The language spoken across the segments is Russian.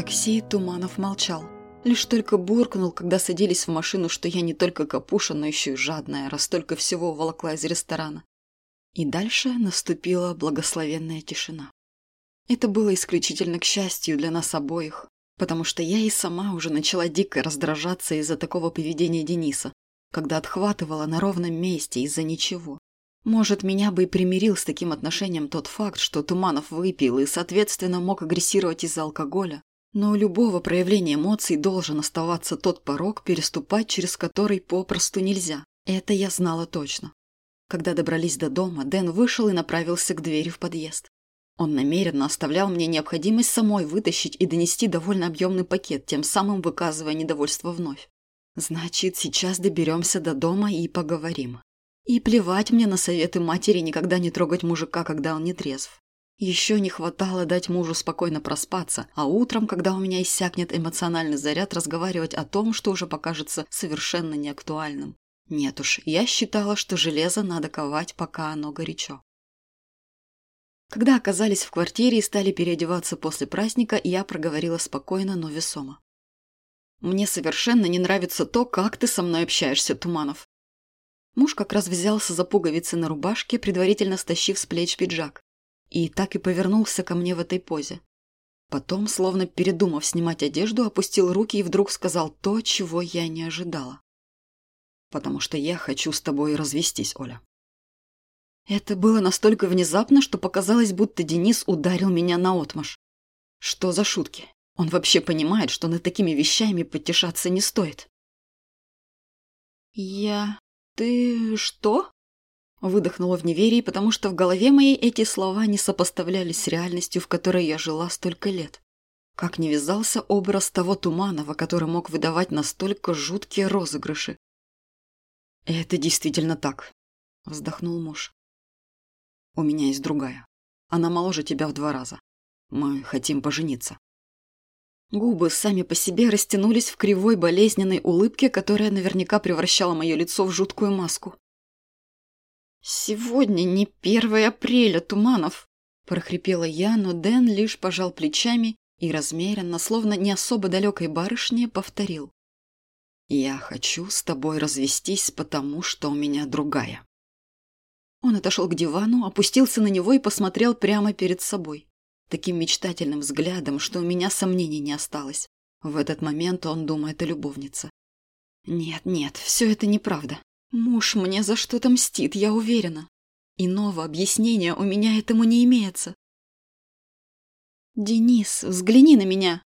такси Туманов молчал. Лишь только буркнул, когда садились в машину, что я не только капуша, но еще и жадная, раз только всего волокла из ресторана. И дальше наступила благословенная тишина. Это было исключительно к счастью для нас обоих, потому что я и сама уже начала дико раздражаться из-за такого поведения Дениса, когда отхватывала на ровном месте из-за ничего. Может, меня бы и примирил с таким отношением тот факт, что Туманов выпил и, соответственно, мог агрессировать из-за алкоголя, но у любого проявления эмоций должен оставаться тот порог, переступать через который попросту нельзя. Это я знала точно. Когда добрались до дома, Дэн вышел и направился к двери в подъезд. Он намеренно оставлял мне необходимость самой вытащить и донести довольно объемный пакет, тем самым выказывая недовольство вновь. Значит, сейчас доберемся до дома и поговорим. И плевать мне на советы матери никогда не трогать мужика, когда он не трезв. Еще не хватало дать мужу спокойно проспаться, а утром, когда у меня иссякнет эмоциональный заряд, разговаривать о том, что уже покажется совершенно неактуальным. Нет уж, я считала, что железо надо ковать, пока оно горячо. Когда оказались в квартире и стали переодеваться после праздника, я проговорила спокойно, но весомо. «Мне совершенно не нравится то, как ты со мной общаешься, Туманов». Муж как раз взялся за пуговицы на рубашке, предварительно стащив с плеч пиджак. И так и повернулся ко мне в этой позе. Потом, словно передумав снимать одежду, опустил руки и вдруг сказал то, чего я не ожидала. «Потому что я хочу с тобой развестись, Оля». Это было настолько внезапно, что показалось, будто Денис ударил меня наотмашь. Что за шутки? Он вообще понимает, что над такими вещами потешаться не стоит. «Я... ты... что?» Выдохнула в неверии, потому что в голове моей эти слова не сопоставлялись с реальностью, в которой я жила столько лет. Как не вязался образ того Туманова, который мог выдавать настолько жуткие розыгрыши. «Это действительно так», — вздохнул муж. «У меня есть другая. Она моложе тебя в два раза. Мы хотим пожениться». Губы сами по себе растянулись в кривой болезненной улыбке, которая наверняка превращала мое лицо в жуткую маску. «Сегодня не 1 апреля, Туманов!» – прохрипела я, но Дэн лишь пожал плечами и размеренно, словно не особо далекой барышне, повторил. «Я хочу с тобой развестись, потому что у меня другая». Он отошел к дивану, опустился на него и посмотрел прямо перед собой. Таким мечтательным взглядом, что у меня сомнений не осталось. В этот момент он думает о любовнице. Нет, нет, все это неправда. Муж мне за что-то мстит, я уверена. Иного объяснения у меня этому не имеется. «Денис, взгляни на меня!»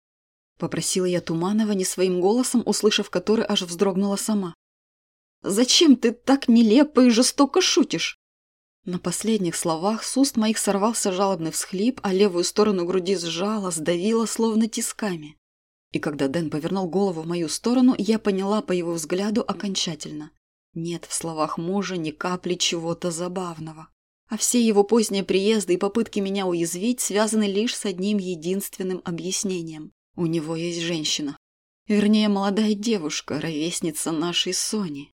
Попросила я Туманова не своим голосом, услышав который аж вздрогнула сама. «Зачем ты так нелепо и жестоко шутишь?» На последних словах с уст моих сорвался жалобный всхлип, а левую сторону груди сжала, сдавила, словно тисками. И когда Дэн повернул голову в мою сторону, я поняла по его взгляду окончательно. Нет в словах мужа ни капли чего-то забавного. А все его поздние приезды и попытки меня уязвить связаны лишь с одним единственным объяснением. У него есть женщина. Вернее, молодая девушка, ровесница нашей Сони.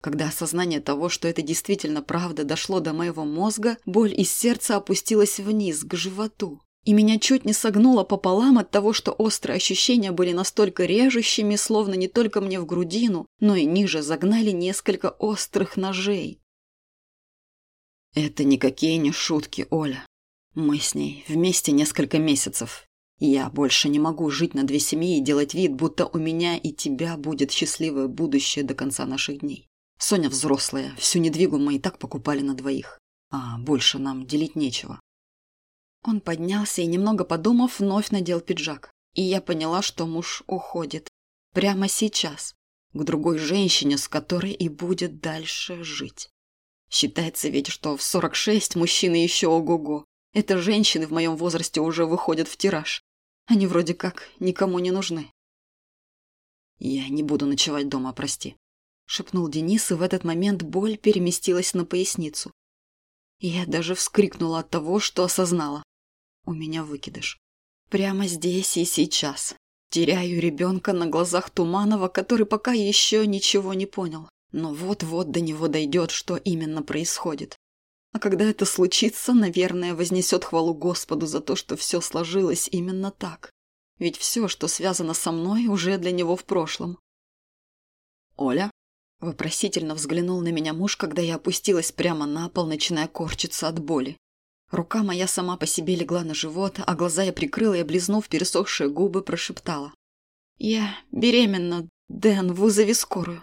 Когда осознание того, что это действительно правда, дошло до моего мозга, боль из сердца опустилась вниз, к животу. И меня чуть не согнуло пополам от того, что острые ощущения были настолько режущими, словно не только мне в грудину, но и ниже загнали несколько острых ножей. Это никакие не шутки, Оля. Мы с ней вместе несколько месяцев. Я больше не могу жить на две семьи и делать вид, будто у меня и тебя будет счастливое будущее до конца наших дней. Соня взрослая, всю недвигу мы и так покупали на двоих. А больше нам делить нечего. Он поднялся и, немного подумав, вновь надел пиджак. И я поняла, что муж уходит. Прямо сейчас. К другой женщине, с которой и будет дальше жить. Считается ведь, что в 46 мужчины еще ого-го. Это женщины в моем возрасте уже выходят в тираж. Они вроде как никому не нужны. «Я не буду ночевать дома, прости», — шепнул Денис, и в этот момент боль переместилась на поясницу. Я даже вскрикнула от того, что осознала. У меня выкидыш. Прямо здесь и сейчас. Теряю ребенка на глазах Туманова, который пока еще ничего не понял. Но вот-вот до него дойдет, что именно происходит. А когда это случится, наверное, вознесет хвалу Господу за то, что все сложилось именно так. ведь все, что связано со мной, уже для него в прошлом. «Оля?» – вопросительно взглянул на меня муж, когда я опустилась прямо на пол, начиная корчиться от боли. Рука моя сама по себе легла на живот, а глаза я прикрыла и, облизнув пересохшие губы, прошептала. «Я беременна, Дэн, вызови скорую».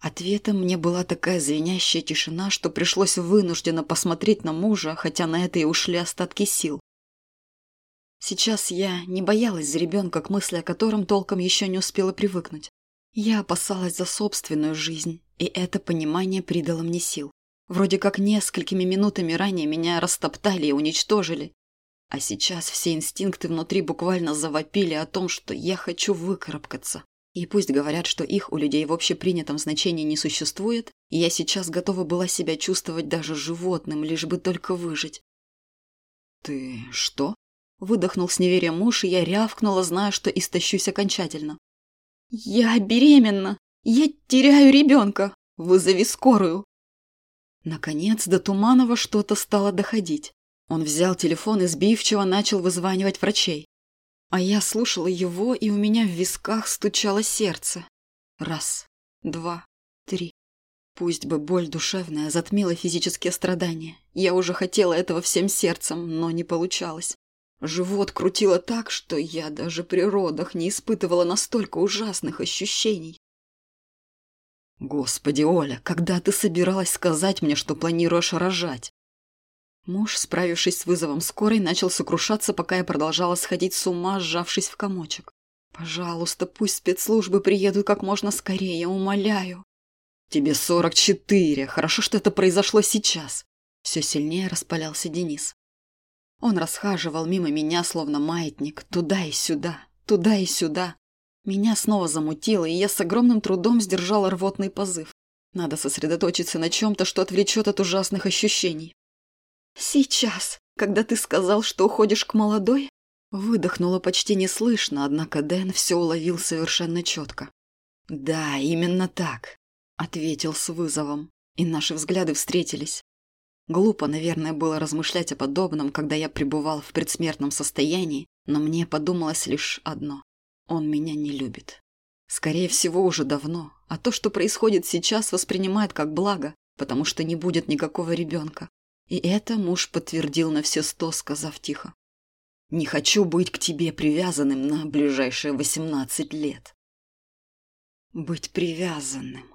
Ответом мне была такая звенящая тишина, что пришлось вынужденно посмотреть на мужа, хотя на это и ушли остатки сил. Сейчас я не боялась за ребенка, к мысли о котором толком еще не успела привыкнуть. Я опасалась за собственную жизнь, и это понимание придало мне сил. Вроде как несколькими минутами ранее меня растоптали и уничтожили. А сейчас все инстинкты внутри буквально завопили о том, что я хочу выкарабкаться. И пусть говорят, что их у людей в общепринятом значении не существует, я сейчас готова была себя чувствовать даже животным, лишь бы только выжить. «Ты что?» – выдохнул с неверием муж, и я рявкнула, зная, что истощусь окончательно. «Я беременна! Я теряю ребенка! Вызови скорую!» Наконец до Туманова что-то стало доходить. Он взял телефон и сбивчиво начал вызванивать врачей. А я слушала его, и у меня в висках стучало сердце. Раз, два, три. Пусть бы боль душевная затмила физические страдания. Я уже хотела этого всем сердцем, но не получалось. Живот крутило так, что я даже при родах не испытывала настолько ужасных ощущений. «Господи, Оля, когда ты собиралась сказать мне, что планируешь рожать?» Муж, справившись с вызовом скорой, начал сокрушаться, пока я продолжала сходить с ума, сжавшись в комочек. «Пожалуйста, пусть спецслужбы приедут как можно скорее, умоляю». «Тебе сорок четыре. Хорошо, что это произошло сейчас». Все сильнее распалялся Денис. Он расхаживал мимо меня, словно маятник, туда и сюда, туда и сюда. Меня снова замутило, и я с огромным трудом сдержала рвотный позыв. Надо сосредоточиться на чем-то, что отвлечет от ужасных ощущений. «Сейчас, когда ты сказал, что уходишь к молодой?» Выдохнула почти неслышно, однако Дэн все уловил совершенно четко. «Да, именно так», — ответил с вызовом, и наши взгляды встретились. Глупо, наверное, было размышлять о подобном, когда я пребывал в предсмертном состоянии, но мне подумалось лишь одно. Он меня не любит. Скорее всего, уже давно, а то, что происходит сейчас, воспринимает как благо, потому что не будет никакого ребенка. И это муж подтвердил на все сто, сказав тихо. «Не хочу быть к тебе привязанным на ближайшие восемнадцать лет». Быть привязанным.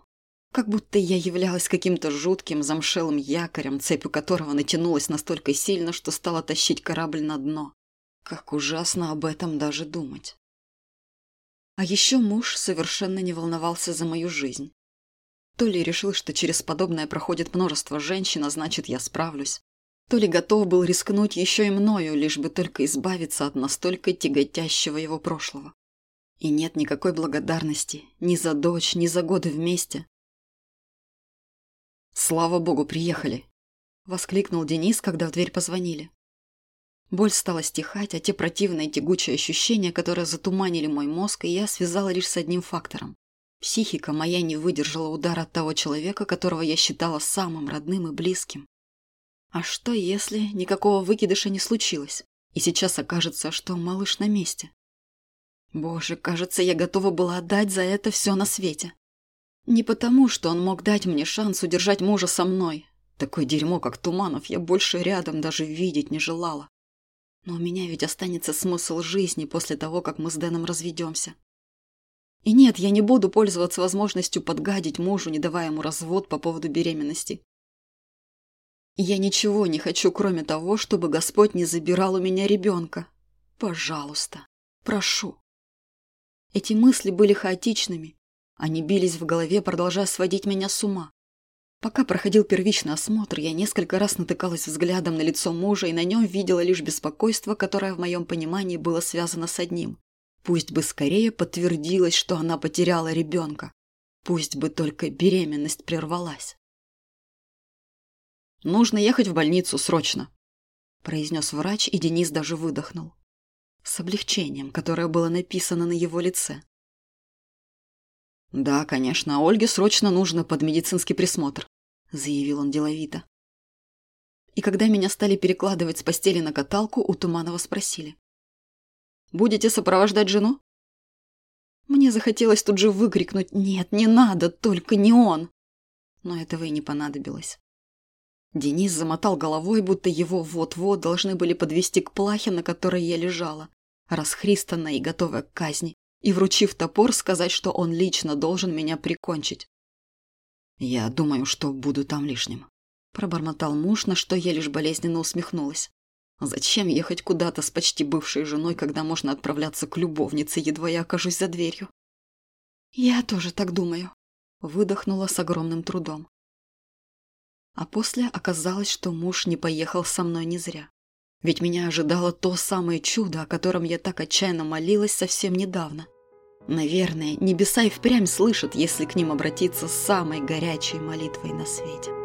Как будто я являлась каким-то жутким замшелым якорем, цепью которого натянулась настолько сильно, что стала тащить корабль на дно. Как ужасно об этом даже думать. А еще муж совершенно не волновался за мою жизнь. То ли решил, что через подобное проходит множество женщин, а значит, я справлюсь. То ли готов был рискнуть еще и мною, лишь бы только избавиться от настолько тяготящего его прошлого. И нет никакой благодарности ни за дочь, ни за годы вместе. «Слава богу, приехали!» — воскликнул Денис, когда в дверь позвонили. Боль стала стихать, а те противные тягучие ощущения, которые затуманили мой мозг, я связала лишь с одним фактором. Психика моя не выдержала удара от того человека, которого я считала самым родным и близким. А что, если никакого выкидыша не случилось, и сейчас окажется, что малыш на месте? Боже, кажется, я готова была отдать за это все на свете. Не потому, что он мог дать мне шанс удержать мужа со мной. Такое дерьмо, как Туманов, я больше рядом даже видеть не желала. Но у меня ведь останется смысл жизни после того, как мы с Дэном разведемся. И нет, я не буду пользоваться возможностью подгадить мужу, не давая ему развод по поводу беременности. Я ничего не хочу, кроме того, чтобы Господь не забирал у меня ребенка. Пожалуйста, прошу. Эти мысли были хаотичными. Они бились в голове, продолжая сводить меня с ума. Пока проходил первичный осмотр, я несколько раз натыкалась взглядом на лицо мужа и на нем видела лишь беспокойство, которое в моем понимании было связано с одним. Пусть бы скорее подтвердилось, что она потеряла ребенка. Пусть бы только беременность прервалась. «Нужно ехать в больницу срочно», – произнес врач, и Денис даже выдохнул. С облегчением, которое было написано на его лице. «Да, конечно, Ольге срочно нужно под медицинский присмотр», – заявил он деловито. И когда меня стали перекладывать с постели на каталку, у Туманова спросили. Будете сопровождать жену?» Мне захотелось тут же выкрикнуть «Нет, не надо, только не он!» Но этого и не понадобилось. Денис замотал головой, будто его вот-вот должны были подвести к плахе, на которой я лежала, расхристанная и готовая к казни, и, вручив топор, сказать, что он лично должен меня прикончить. «Я думаю, что буду там лишним», – пробормотал муж, на что я лишь болезненно усмехнулась. Зачем ехать куда-то с почти бывшей женой, когда можно отправляться к любовнице, едва я окажусь за дверью? Я тоже так думаю. Выдохнула с огромным трудом. А после оказалось, что муж не поехал со мной не зря. Ведь меня ожидало то самое чудо, о котором я так отчаянно молилась совсем недавно. Наверное, небеса и впрямь слышат, если к ним обратиться с самой горячей молитвой на свете.